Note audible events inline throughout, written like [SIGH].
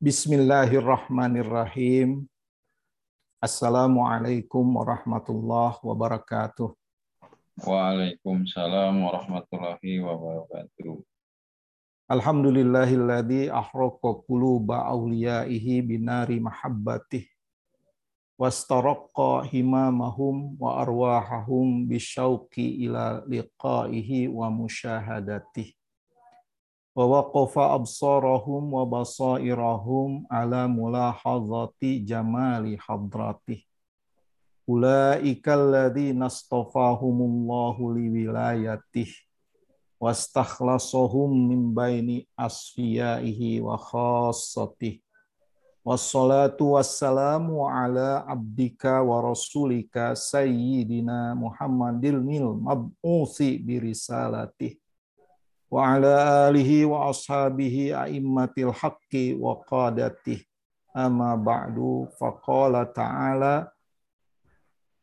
Bismillahirrahmanirrahim. Assalamualaikum warahmatullahi wabarakatuh. Waalaikumsalam warahmatullahi wabarakatuh. Alhamdulillahilladzi ahraqa quluba awliyaihi binari mahabbatih wastaraqqa himamahum wa arwahahum bisyauqi ila liqaihi wa musyahadatih wa waqafa absarahum wa basairahum ala mulahazati jamali hadratih. Ulaika alladzina astafahumullahu liwilayatih. Wastakhlasahum min baini asfiyaihi wa wassalamu ala abdika wa rasulika sayyidina wa ala alihi wa ashabihi a'immatil haqqi wa qadatih amma ba'du faqala ta'ala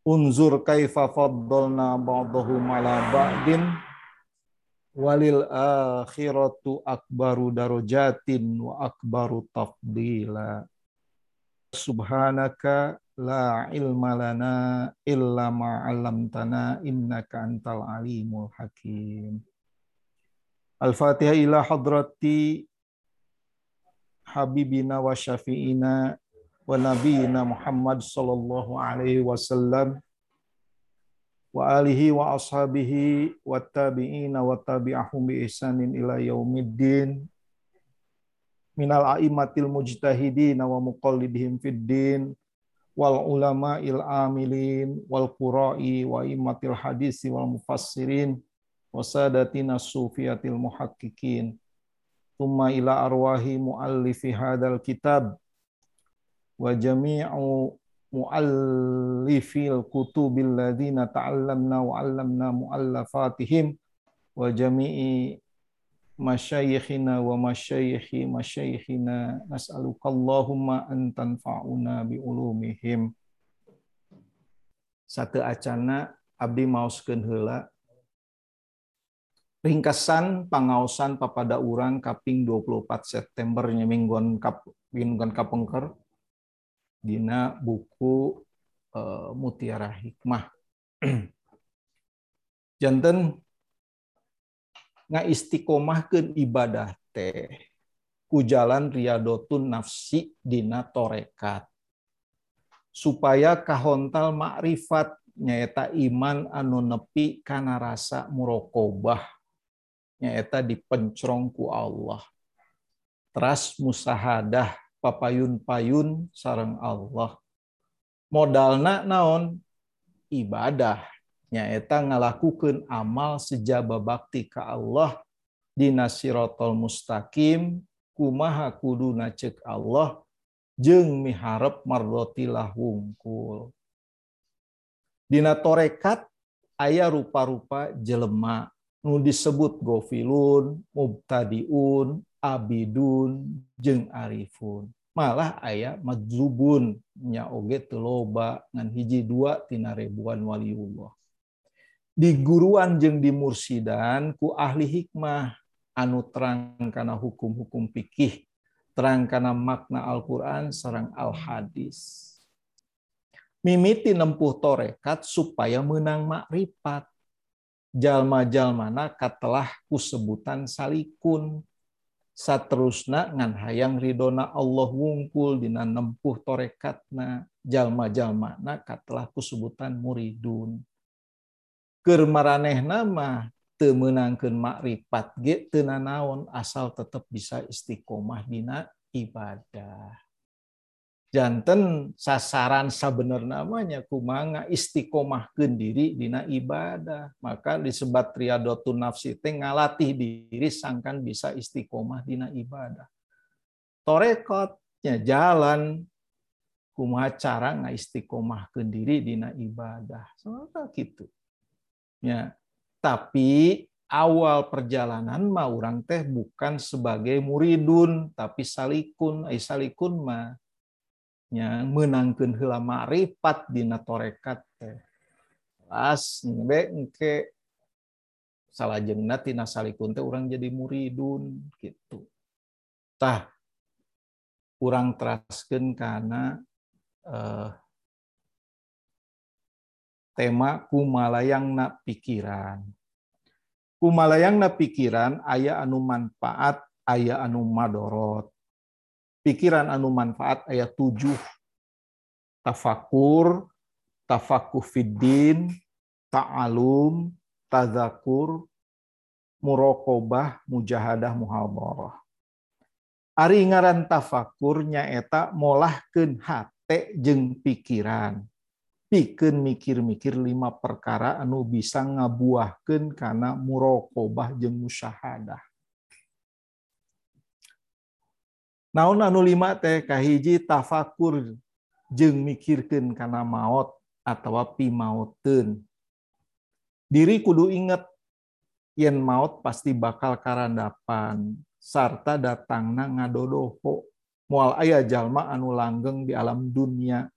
unzur kaifa faddalna ba'dahum ala ba'din walil akhiratu akbaru darajatin wa akbaru tafdila. Subhanaka la ilma lana illa ma 'allamtana innaka antal alimul hakim Al-Fatihah ila hadrati habibina wa syafi'ina wa nabiyina Muhammad sallallahu alaihi wasallam wa alihi wa ashabihi wa tabi'ina wa tabi'ahum bi ihsanin ila yaumiddin. Minal a'immatil mujtahidin wa muqallidihim fid din wal ulama'il amilin wal qura'i wa immatil hadisi wal mufassirin wasadatina sufiyatil muhaqqiqin thumma ila arwahi muallifi hadal kitab. Wa jami'u muallifil kutubil ladzina ta'allamna wa 'allamna muallafatihim. Wa jami'i masyayikhina wa masyayikhi masyayikhina nas'aluka Allahumma an tanfa'una bi ulumihim satu acana abdi maoskeun heula ringkasan pangaosan papada urang kaping 24 September mingguan kap mingguan kapengker dina buku uh, Mutiara Hikmah. [CLEARS THROAT] Janten ngaistiqomahkeun ibadah teh ku jalan riyadotun nafsi dina torekat supaya kahontal makrifat nyaeta iman anu nepi kana rasa murokobah nyaeta dipencrong ku Allah. Teras musahadah papayun-payun sarang Allah. Modalna naon ibadah nyaeta ngalakukeun amal sejaba bakti ka Allah dina siratal mustaqim kumaha kudu cek Allah jeung miharep mardotilah wungkul. Dina torekat aya rupa-rupa jelema nu disebut gofilun, mubtadiun, abidun, jeng arifun. Malah ayat madzubun nya oge teloba ngan hiji dua tina ribuan waliullah. Di guruan jeng di mursidan ku ahli hikmah anu terang kana hukum-hukum fikih, terang kana makna Al-Qur'an sarang al-hadis. Mimiti nempuh torekat supaya menang makrifat jalma-jalmana katelah kusebutan salikun. Saterusna ngan hayang ridona Allah wungkul dina nempuh torekatna. Jalma-jalmana katelah kusebutan muridun. Keur maranehna mah teu meunangkeun makrifat ge asal tetep bisa istiqomah dina ibadah janten sasaran sabener namanya kumanga istiqomah diri dina ibadah. Maka disebat riyadotun nafsi teh ngalatih diri sangkan bisa istiqomah dina ibadah. Torekotnya jalan kumaha cara istiqomah diri dina ibadah. Soalnya gitu. Ya tapi awal perjalanan mah orang teh bukan sebagai muridun tapi salikun. Ai salikun mah nya menangkeun heula ma'rifat dina torekat teh as be engke salajengna tina salikun teh urang jadi muridun gitu tah kurang teraskan karena eh, tema kumalayang na pikiran. Kumalayang na pikiran ayah anu manfaat, ayah anu madorot. Pikiran anu manfaat ayat tujuh. Tafakur, tafakuh fiddin, ta'alum, tazakur, murokobah, mujahadah, muhabarah. Ari ngaran tafakur nyaeta molahkeun hate jeung pikiran. Pikeun mikir-mikir lima perkara anu bisa ngabuahkeun kana murokobah jeung musyahadah. Naon anu lima teh? Kahiji tafakur jeung mikirkeun kana maut atau pimauteun. Diri kudu inget yen maut pasti bakal karandapan. Sarta datangna ngadodoho. Mual aya jalma anu langgeng di alam dunia.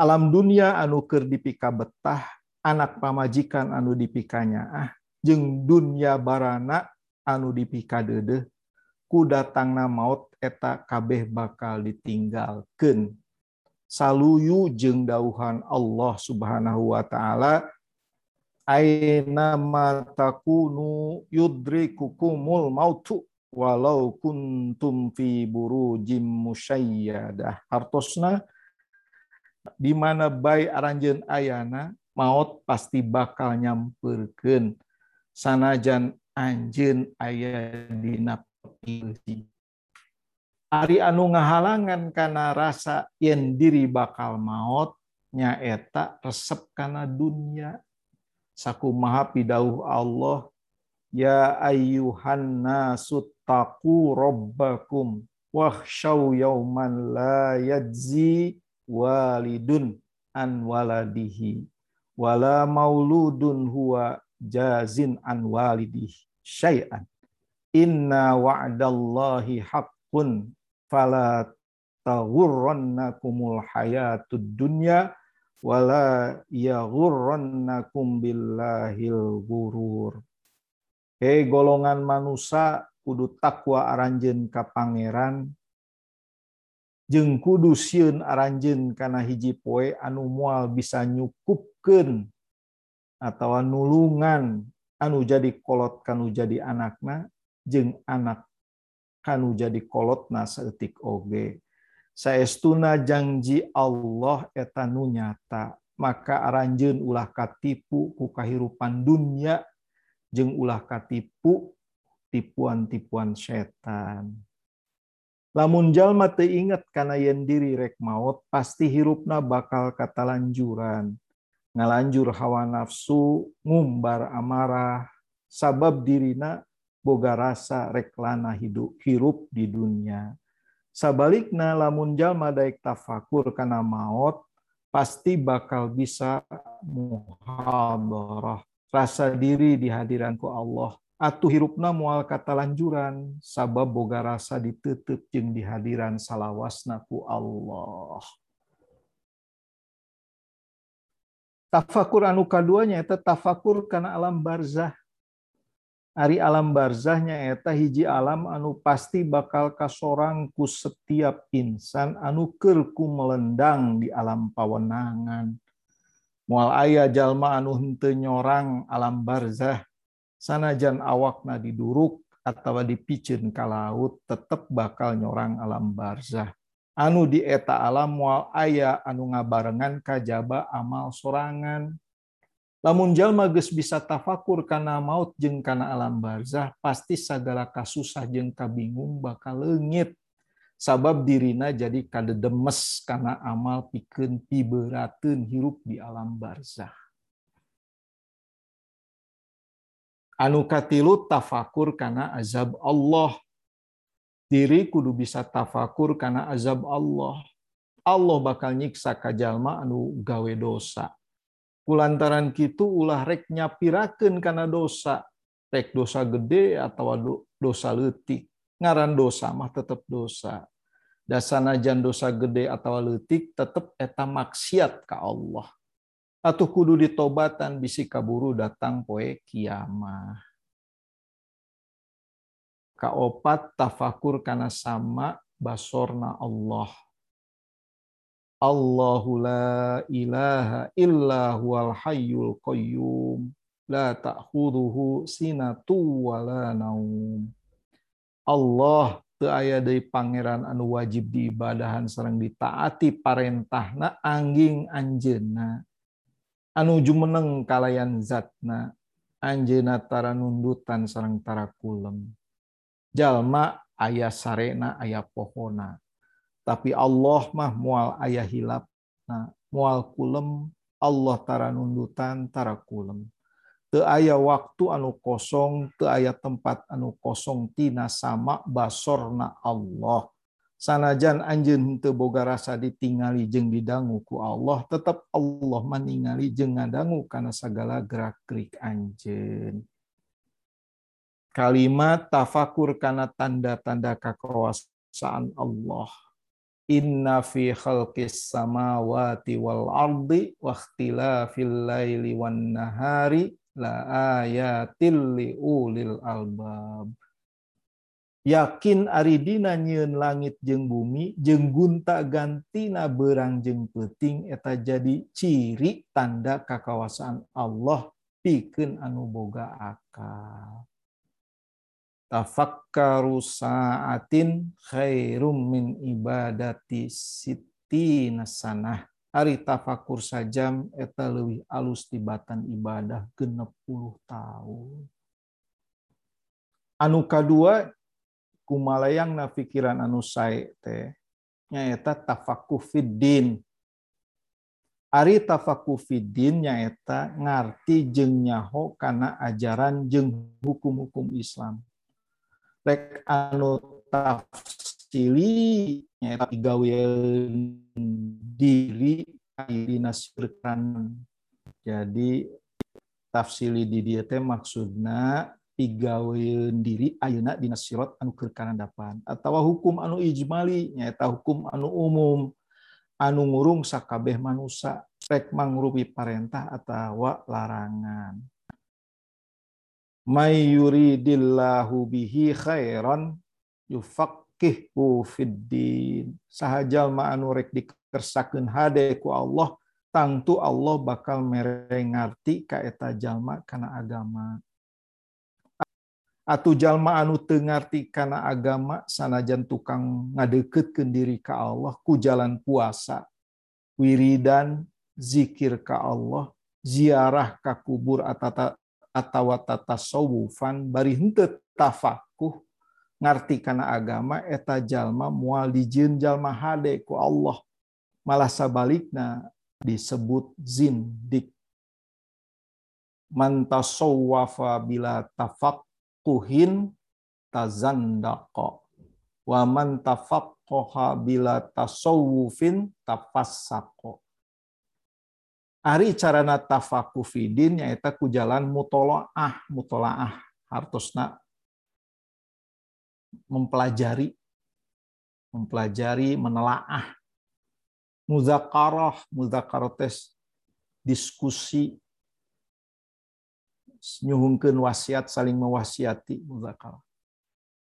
Alam dunia anu keur dipika betah anak pamajikan anu dipikanya ah jeung dunia barana anu dipika dedeh ku datangna maut eta kabeh bakal ditinggalkeun. Saluyu jeung dauhan Allah Subhanahu wa taala aina matakunu yudrikukumul mautu walau kuntum fi burujim musayyadah hartosna di mana baik aranjeun ayana maut pasti bakal nyamperkeun. Sanajan anjeun aya dina Ari anu ngahalangan karena rasa yen diri bakal maut nyaeta resep karena dunia. Sakumaha pidauh Allah ya ayyuhan nasu taqu rabbakum wahsyau yauman la yajzi walidun an waladihi wala mauludun huwa jazin an walidihi syai'an inna wa'dallahi haqqun fala taghurrannakumul hayatud dunya wala yaghurrannakum billahil gurur. Hei golongan manusia kudu takwa aranjen ka pangeran jeung kudu sieun aranjeun kana hiji poe anu moal bisa nyukupkeun atawa nulungan anu jadi kolot kanu jadi anakna jeung anak kanu jadi kolotna saeutik oge. Saestuna janji Allah eta nu nyata maka aranjeun ulah katipu ku kahirupan dunia jeung ulah katipu tipuan-tipuan setan. Lamun jalma teu inget kana yen diri rek maut pasti hirupna bakal katalanjuran. Ngalanjur hawa nafsu ngumbar amarah. Sabab dirina boga rasa reklana hidup hirup di dunia. Sabalikna lamun jalma daik tafakur kana maut pasti bakal bisa muhadarah rasa diri di hadiranku Allah. Atuh hirupna mual kata lanjuran sabab boga rasa ditutup jeung di hadiran salawasna ku Allah. Tafakur anu kaduanya eta tafakur kana alam barzah Ari alam barzahnya eta hiji alam anu pasti bakal kasorang ku setiap insan anu kerku melendang di alam pawenangan. Mual ayah jalma anu hente nyorang alam barzah, sanajan awakna diduruk atau dipicin ka laut tetep bakal nyorang alam barzah. Anu di eta alam mual ayah anu ngabarengan kajaba amal sorangan, Lamun jalma geus bisa tafakur kana maut jeung kana alam barzah, pasti sagala kasusah jeung kabingung bakal leungit. Sabab dirina jadi kadedemes kana amal pikeun piberateun hirup di alam barzah. Anu katilu tafakur kana azab Allah. Diri kudu bisa tafakur kana azab Allah. Allah bakal nyiksa ka jalma anu gawe dosa kulantaran kitu ulah rek nyapirakeun kana dosa. Rek dosa gede atau dosa letik ngaran dosa mah tetep dosa. Dasana jan dosa gede atau letik tetep eta maksiat ka Allah. Atuh kudu ditobatan bisi kaburu datang poe kiamah. Kaopat tafakur kana sama basorna Allah Allahu la ilaha illa huwal hayyul qayyum. La ta'khudhuhu sinatu wala naum. Allah teu aya deui pangeran anu wajib diibadahan sareng ditaati parentahna angging anjeunna anu jumeneng kalayan zatna anjeunna tara nundutan sareng tara kulem jalma ayah sarena ayah pohona tapi Allah mah mual ayah hilap. Nah mual kulem Allah tara nundutan tara kulem. Te aya waktu anu kosong te aya tempat anu kosong tina sama basorna Allah. Sanajan anjeun teu boga rasa ditingali jeung didangu ku Allah tetap Allah maningali jeung ngadangu kana sagala gerak-gerik anjeun. Kalimat tafakur karena tanda-tanda kekuasaan Allah. Inna fi khalqis samawati wal ardi wa ikhtilafil laili wan nahari la ayatil li ulil albab. Yakin aridina nyieun langit jeung bumi jeung gunta gantina berang jeung peuting eta jadi ciri tanda kekuasaan Allah pikeun anu boga akal tafakkaru sa'atin khairum min ibadati siti nasanah hari tafakur sajam eta leuwih alus tibatan ibadah genep puluh tahun. Anu kadua kumalayang na pikiran anu sae teh nyaeta tafakuh fiddin Ari tafakuh fiddin nyaeta ngarti jeung nyaho kana ajaran jeung hukum-hukum Islam rek anu tafsili nyaeta gawean diri dinasirkan jadi tafsili di dia teh maksudna pigaweun diri ayeuna dina sirat anu keur depan atawa hukum anu ijmali nyaeta hukum anu umum. Anu ngurung sakabeh manusia rek mangrupi parentah atawa larangan may yuridillahu bihi khairan yufaqihu fiddin. Sahajal ma anu rek dikersakeun hade ku Allah tangtu Allah bakal merengarti ka eta jalma kana agama. Atu jalma anu teu ngarti kana agama sanajan tukang ngadeukeutkeun diri ka Allah ku jalan puasa wiridan zikir ka Allah ziarah ka kubur atata atawa tatasawufan bari henteu tafakuh ngarti kana agama eta jalma moal dijieun jalma hade ku Allah. Malah sabalikna disebut zindik man tasawwafa bila tafaqquhin tazandaqa wa man tafaqqaha bila tasawufin tafassaqa Ari carana tafaku fidin nyaeta ku jalan mutolaah mutolaah hartosna mempelajari. Mempelajari menelaah. Muzakarah. Muzakarotes diskusi. Nyuhungkeun wasiat saling mewasiati. Muzakarah.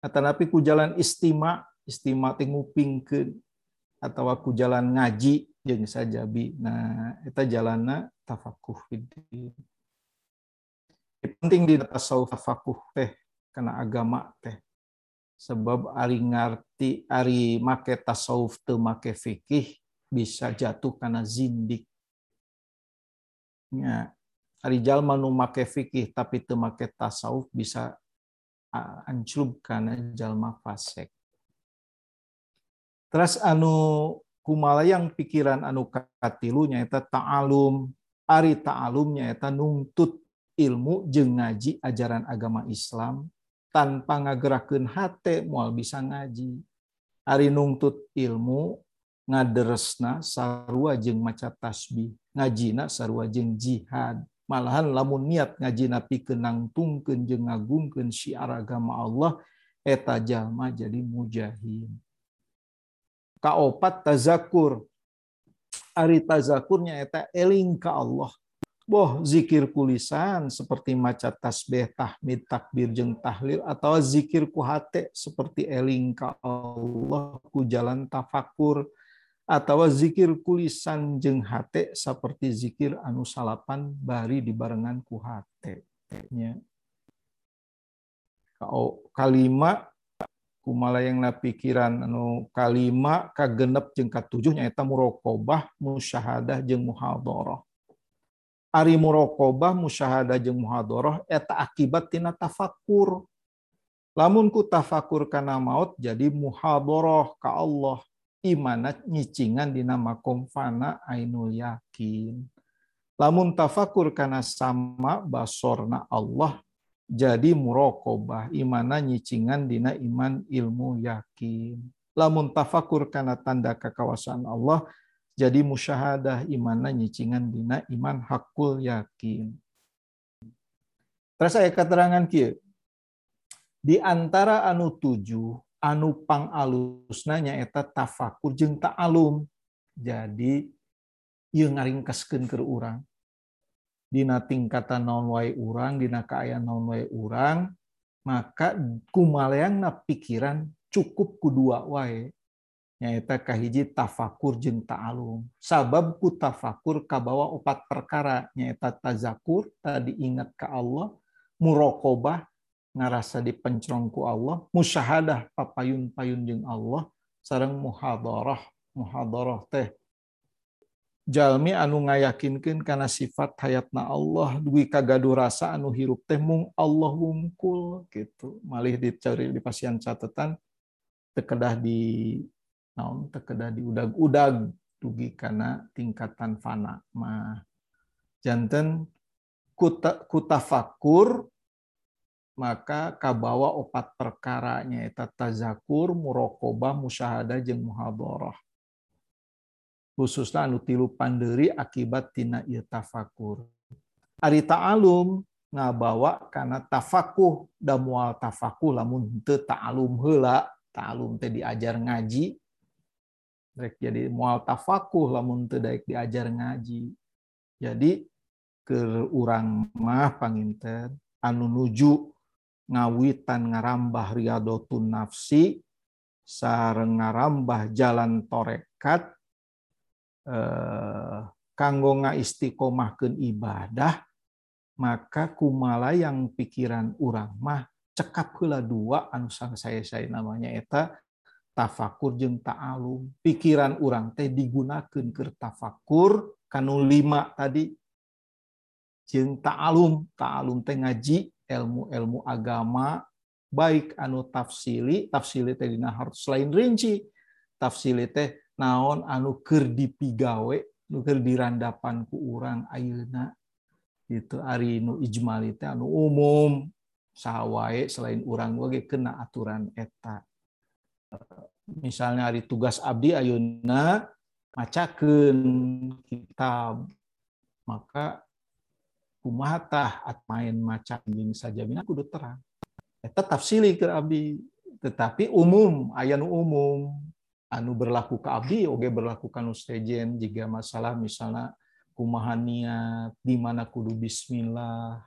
Tetapi ku jalan istima. Istima teh ngupingkeun. Atawa ku jalan ngaji jeung sajabi. Nah eta jalanna tafakuh fiddin. Penting di tasawuf tafakuh teh karena agama teh. Sebab ari ngarti ari make tasawuf teu make fikih bisa jatuh karena zindik. Nya ari jalma nu make fikih tapi teu make tasawuf bisa anclub karena jalma fasik Terus anu kumalayang pikiran anu katilu nyaeta ta'alum ari ta'alum nyaeta nungtut ilmu jeung ngaji ajaran agama Islam tanpa ngagerakeun hate moal bisa ngaji. Ari nungtut ilmu ngaderesna sarua jeung maca tasbih ngajina sarua jeung jihad. Malahan lamun niat ngajina pikeun nangtungkeun jeung ngagungkeun syiar agama Allah eta jalma jadi mujahid kaopat tazakur. Ari tazakurnya eta eling ka Allah. Boh zikir kulisan seperti maca tasbih, tahmid, takbir jeung tahlil atau zikir ku hate seperti eling ka Allah ku jalan tafakur atau zikir kulisan jeung hate seperti zikir anu salapan bari dibarengan ku hate kalima kumala yang na pikiran anu kalima kagenep jeung katujuh nyaeta muraqabah musyahadah jeung muhadharah. Ari muraqabah musyahadah jeung muhadharah eta akibat tina tafakur. Lamun ku tafakur kana maut jadi muhadharah ka Allah. Imana nyicingan dina makom fana ainul yakin. Lamun tafakur kana sama basorna Allah jadi murokobah imana nyicingan dina iman ilmu yakin. Lamun tafakur karena tanda kekawasan Allah jadi musyahadah imana nyicingan dina iman hakul yakin. Terus saya keterangan kia di antara anu tujuh anu pang alusna eta tafakur jeng ta'alum. Jadi ieu ngaringkeskeun ke urang dina tingkatan naon wae urang dina kaayaan naon wae urang maka kumaleangna pikiran cukup kedua wae. Nyaeta kahiji tafakur jeung ta'alum. Sabab ku tafakur kabawa opat perkara. Nyaeta tazakur tadi ingat ke Allah. Muraqabah ngarasa dipencrong ku Allah. Musyahadah papayun-payun jeung Allah. Sareng muhadarah muhadarah teh jalmi anu ngayakinkan karena sifat hayatna Allah duwi kagadu rasa anu hirup teh mung Allah wungkul gitu. Malih dicari di pasien catatan tekedah di naon tekedah di udag-udag dugi karena tingkatan fana mah. Janten kuta, kutafakur maka kabawa opat perkaranya eta tazakur muraqabah musyahadah jeung muhadharah khususnya anu tilu panderi akibat tina ieu tafakur. Ari ta'alum ngabawa karena tafakuh da moal tafakuh lamun teu ta'alum heula ta'alum teh diajar ngaji. Rek jadi moal tafakuh lamun teu daek diajar ngaji. Jadi ke urang mah panginten anu nuju ngawitan ngarambah riyadotun nafsi sareng ngarambah jalan torekat eh, kanggo ngaistiqomahkeun ibadah maka kumala yang pikiran urang mah cekap heula dua anu saya saya namanya eta tafakur jeung ta'alum. Pikiran urang teh digunakeun keur tafakur kanu lima tadi jeung ta'alum. Ta'alum teh ngaji ilmu-ilmu agama baik anu tafsili tafsili teh dina harus selain rinci. Tafsili teh naon anu keur dipigawe nu keur dirandapan ku urang ayeuna. Itu ari nu ijmal teh anu umum. Sawae selain urang ge kena aturan eta. Misalnya hari tugas abdi ayeuna macakeun kitab maka kumaha tah main maca jeung saja mina kudu terang. Eta tafsili ke abdi. Tetapi umum aya nu umum anu berlaku ke abdi oge berlaku kanu sejen jika masalah misalnya kumaha niat di mana kudu bismillah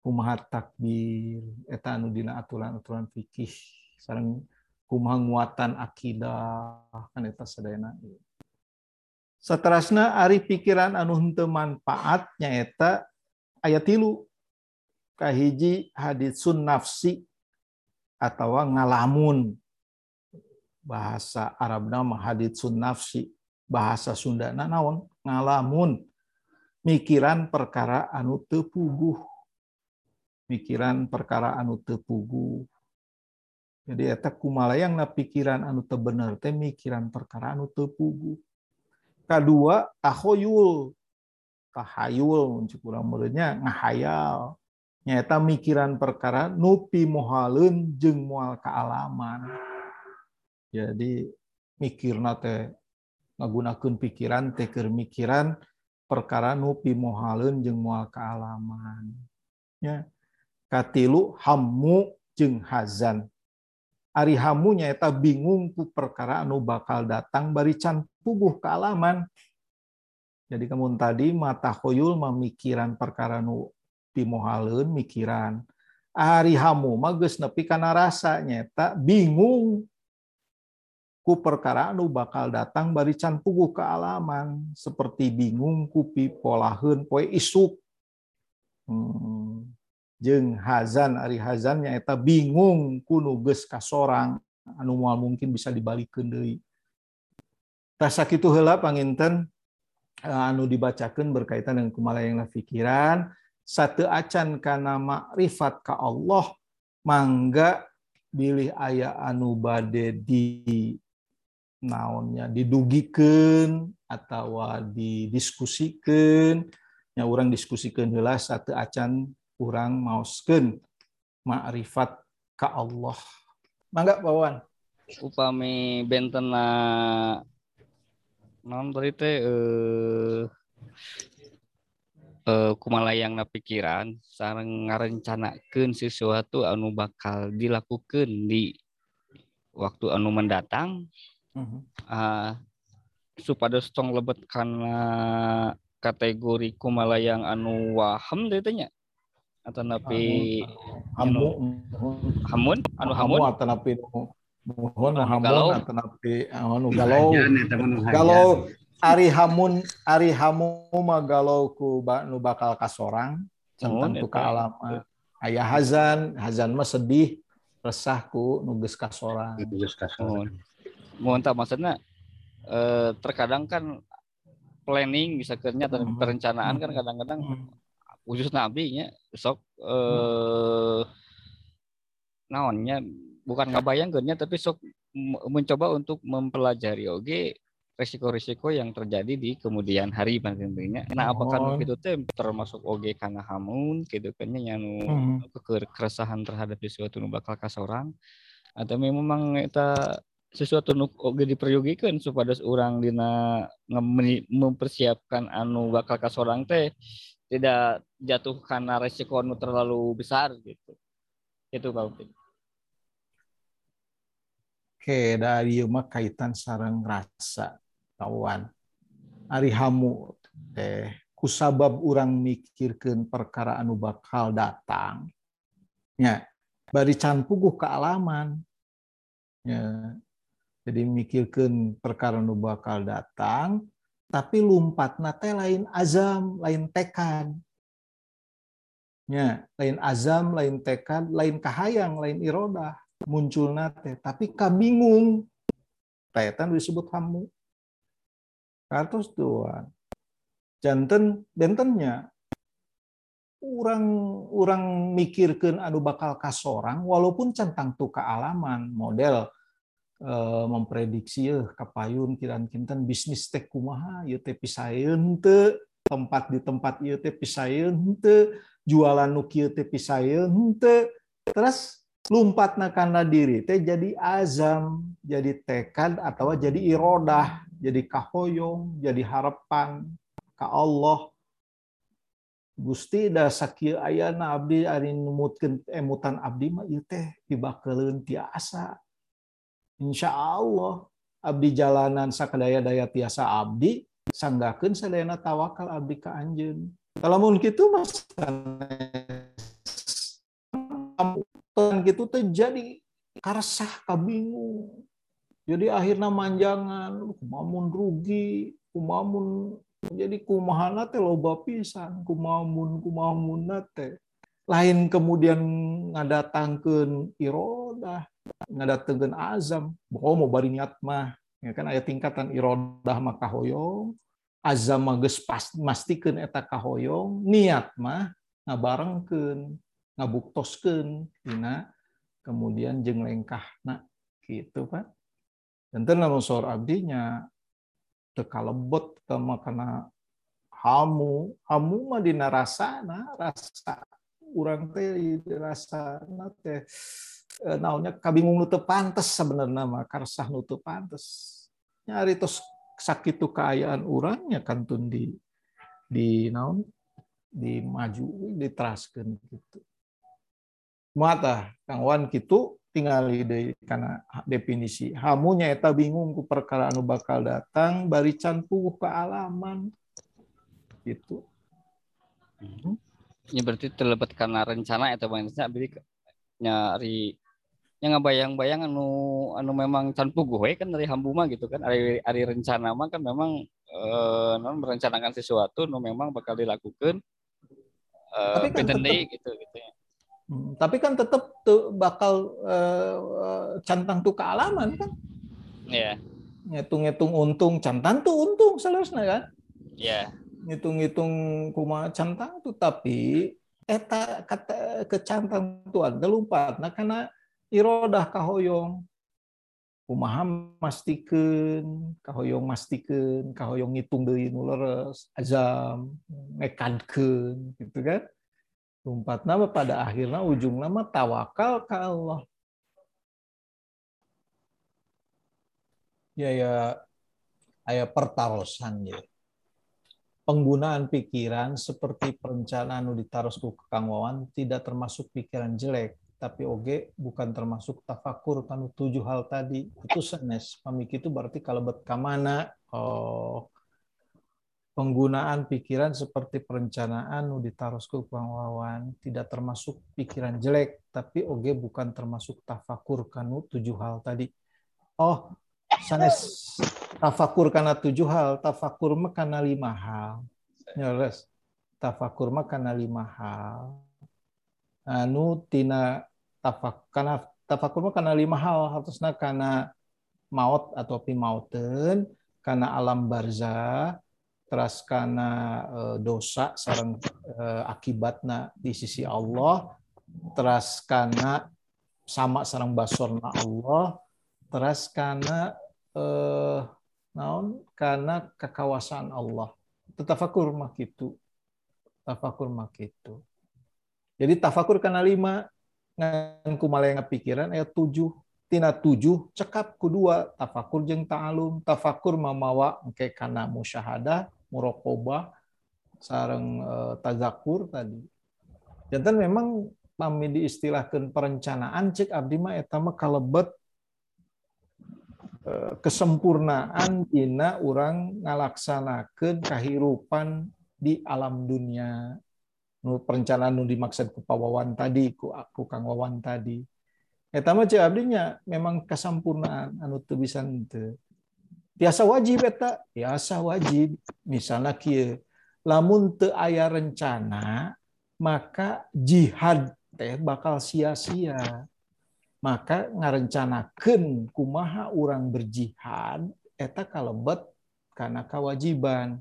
kumaha takbir eta anu dina aturan-aturan fikih sareng kumaha nguatan akidah kan eta sadayana. Saterasna ari pikiran anu henteu manfaat nyaeta ayat tilu kahiji hadis sun nafsi atau ngalamun bahasa Arab nama haditsun nafsi bahasa Sunda naon ngalamun. Mikiran perkara anu tepuguh. Mikiran perkara anu tepuguh. Jadi eta kumalayang na pikiran anu teu bener teh mikiran perkara anu tepuguh. Kedua ahoyul tahayul muncul kurang ngahayal. Nyata mikiran perkara nupi mohaleun jeung moal kealaman jadi mikir teh ngagunakeun pikiran teh keur mikiran perkara nu pimohaleun jeung moal kealaman ya katilu hamu jeung hazan. Ari hamu nyaeta bingung ku perkara anu bakal datang bari can kealaman jadi kamu tadi mata khoyul memikiran perkara nu pimohaleun mikiran. Hari hamu magus nepi kana rasa nyeta bingung ku perkara anu bakal datang bari can puguh ke alaman seperti bingung ku polaheun poe isuk hmm. jeng hazan ari hazan nyaeta bingung ku nuges kasorang anu moal mungkin bisa dibalikeun deui rasa kitu heula panginten Eh, anu dibacakan berkaitan dengan kemalayang pikiran satu acan karena makrifat ke Allah mangga bilih ayah anu bade di naonnya didugikan atau didiskusikan. Ya orang diskusikan jelas satu acan kurang mausken makrifat ke Allah. Mangga bawan upami bentena non berita eh eh kumalayang na pikiran sarang ngarencanakeun sesuatu anu bakal dilakukan di waktu anu mendatang -huh. uh, supados tong lebet karena kategori kumalayang anu waham tanya atau napi hamu hamun. Anu hamun atau napi Mohon hamun atanapi anu galau. galau ari hamun ari hamu mah galau ku nu bakal kasorang. Tentang tu ka aya hazan. Hazan mah sedih resah ku nuges kasorang. Nuges kasorang mohon tak maksudnya eh, terkadang kan planning bisa kerja dan hmm. perencanaan kan hmm. kadang-kadang khusus nabi nya sok eh, naonnya bukan ngabayangkeunnya tapi sok mencoba untuk mempelajari oke resiko-resiko yang terjadi di kemudian hari tentunya. Nah, apakah oh. itu teh termasuk oge karena hamun gitu kan yang hmm. keresahan terhadap sesuatu nu bakal kasorang atau memang kita sesuatu nu oge diperyogikan supaya orang dina mempersiapkan anu bakal kasorang teh tidak jatuh karena resiko nu terlalu besar gitu. Itu Pak Oke, dari mah kaitan sarang rasa kawan. Ari hamu teh kusabab orang mikirkan perkara anu bakal datang. Ya, bari can puguh ke alaman. Ya, jadi mikirkan perkara anu bakal datang, tapi lumpat nate lain azam, lain tekad. Ya, lain azam, lain tekad, lain kahayang, lain irodah muncul nate tapi kabingung. Tayatan disebut hamu. Katus dua janten bentennya. Orang orang mikirkan anu bakal kasorang walaupun centang tuh kealaman model memprediksi eh kapayun kiran kinten bisnis teh kumaha? Ieu teh pisayeun teu tempat di tempat ieu teh pisayeun teu jualan nu kieu teh pisayeun teu terus lumpat nakana diri teh jadi azam jadi tekad atau jadi irodah jadi kahoyong jadi harapan ke Allah. Gusti da sakieu ayana abdi ari numutkeun emutan abdi mah ieu teh dibakeleun tiasa Insya Allah abdi jalanan sakadaya-daya tiasa abdi sanggakeun sadayana tawakal abdi ka anjeun. Kalau kitu mas dan gitu terjadi karesah kabingung jadi akhirnya manjangan kumamun rugi kumamun jadi kumahana teh loba pisan kumamun kumamun lain kemudian ngadatangkeun irodah ngadatangkeun azam. Oh mau bari niat mah ya kan aya tingkatan irodah mah kahoyong. Azam mah geus mastikeun eta kahoyong. Niat mah ngabarengkeun ngabuktoskeun dina kemudian jeng lengkah nah gitu kan dan lamun sor abdinya? Teka lebot sama kena hamu hamu mah dina rasana rasa urang teh rasa teh e, naonnya kabingung nu pantes sebenarnya mah karsah nu pantes. Nyari tos sakitu keayaan urangnya kantun di di naon di maju diteraskan gitu mata Kang Wan gitu tinggal ide karena definisi. Hamunya eta bingung ku perkara anu bakal datang barican puguh ke gitu ya berarti terlebat karena rencana atau maksudnya beli nyari yang ngebayang-bayang anu anu memang can puguh kan dari hambuma gitu kan. Hari hari rencana mah kan memang eh, non merencanakan sesuatu nu memang bakal dilakukan eh, Tapi kan tetep- gitu gitu ya. Hmm, tapi kan tetap tuh bakal eh, cantang tuh kealaman kan? Ya, ngitung-ngitung untung cantan tuh untung selesai kan? Ya. Ngitung-ngitung kumaha cantang tuh tapi eta kata kecantang tuh ada lumpat nah karena irodah kahoyong. Kumaha mastikeun kahoyong mastikeun kahoyong ngitung deui nu leres azam nekadkeun gitu kan. Lumpat nama pada akhirnya ujung nama tawakal ke Allah. Ya ya aya pertarosan ya penggunaan pikiran seperti perencanaan nu ditaros ku Kang Wawan tidak termasuk pikiran jelek tapi oge bukan termasuk tafakur kanu tujuh hal tadi. Itu sanes pamik itu berarti kalau bet kamana oh. Penggunaan pikiran seperti perencanaan nu ditaros ku Kang Wawan tidak termasuk pikiran jelek tapi oge bukan termasuk tafakur kanu tujuh hal tadi. Oh sanes tafakur karena tujuh hal tafakur karena lima hal. Nyeres tafakur mah karena lima hal. Anu tina tafak karena tafakur karena lima hal harusnya karena maut atau pimauten karena alam barza terus karena eh, dosa sarang eh, akibatna di sisi Allah terus karena sama sarang basorna Allah terus karena eh, naon? Karena kekawasan Allah. Tafakur mah gitu tafakur mah gitu jadi tafakur karena lima. Ngan kumalenga pikiran ayat tujuh. Tina tujuh cekap kedua tafakur jeung ta'alum. Tafakur mamawa engke kana musyahadah muraqabah sareng eh, tazakur tadi. Jantan memang pami diistilahkeun perencanaan cek abdi mah eta mah kalebet kesempurnaan dina orang ngalaksanakeun kahirupan di alam dunia. Nu perencanaan nu dimaksud ku pawawan tadi ku aku Kang Wawan tadi. Eta mah nya memang kesempurnaan anu teu bisa teu biasa wajib eta biasa wajib. Misalnya kieu lamun teu aya rencana maka jihad teh bakal sia-sia maka ngarencanakeun kumaha orang berjihad eta kalebet karena kewajiban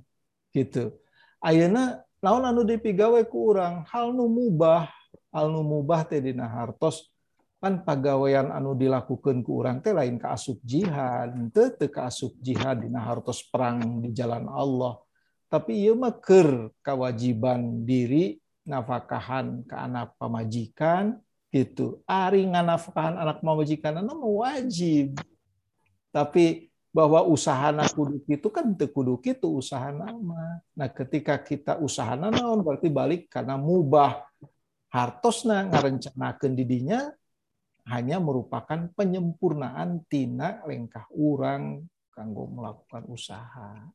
gitu. Ayeuna naon anu dipigawe ku urang? Hal nu mubah hal nu mubah teh dina hartos kan pagawean anu dilakukan ku urang teh lain kaasup jihad teu teu kaasup jihad dina hartos perang di jalan Allah. Tapi ieu mah keur kewajiban diri nafakahan ke anak pamajikan gitu. Ari nganafkahan anak pamajikan mah wajib. Tapi bahwa usaha kudu itu kan kudu kitu usaha nama. Nah, ketika kita usaha naon berarti balik karena mubah hartosna ngarencanakeun didinya hanya merupakan penyempurnaan tina lengkah urang kanggo melakukan usaha.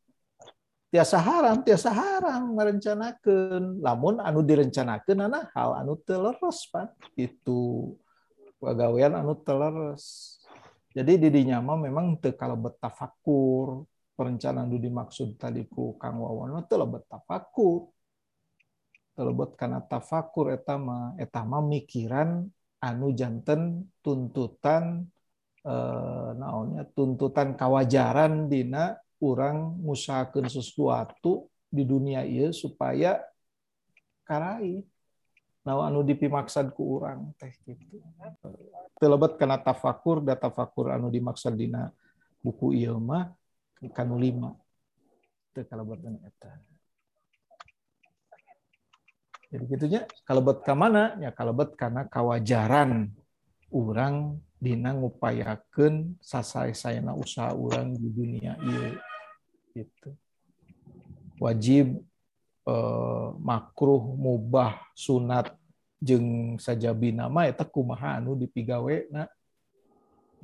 Tiasa haram, tiasa haram merencanakan. Lamun anu direncanakan ana hal anu teleres pak itu pegawaian anu teleres. Jadi didinya mah memang kalebet tafakur. Perencanaan anu dimaksud tadi ku Kang Wawan mah teu lebet tafakur. Teu tafakur eta mah eta mah mikiran anu janten tuntutan eh, naonnya tuntutan kawajaran dina orang ngusahakeun sesuatu di dunia ieu supaya karai nawa anu dipimaksad ku urang teh gitu. Telebet kana tafakur da tafakur anu dimaksud dina buku ieu mah kanu lima. Teu kalebet eta. Jadi gitunya kalebet ka mana? Ya kalebet kana kawajaran urang dina ngupayakeun sasae-saena usaha urang di dunia ieu gitu. Wajib eh, makruh mubah sunat jeung sajabina mah eta kumaha anu dipigawena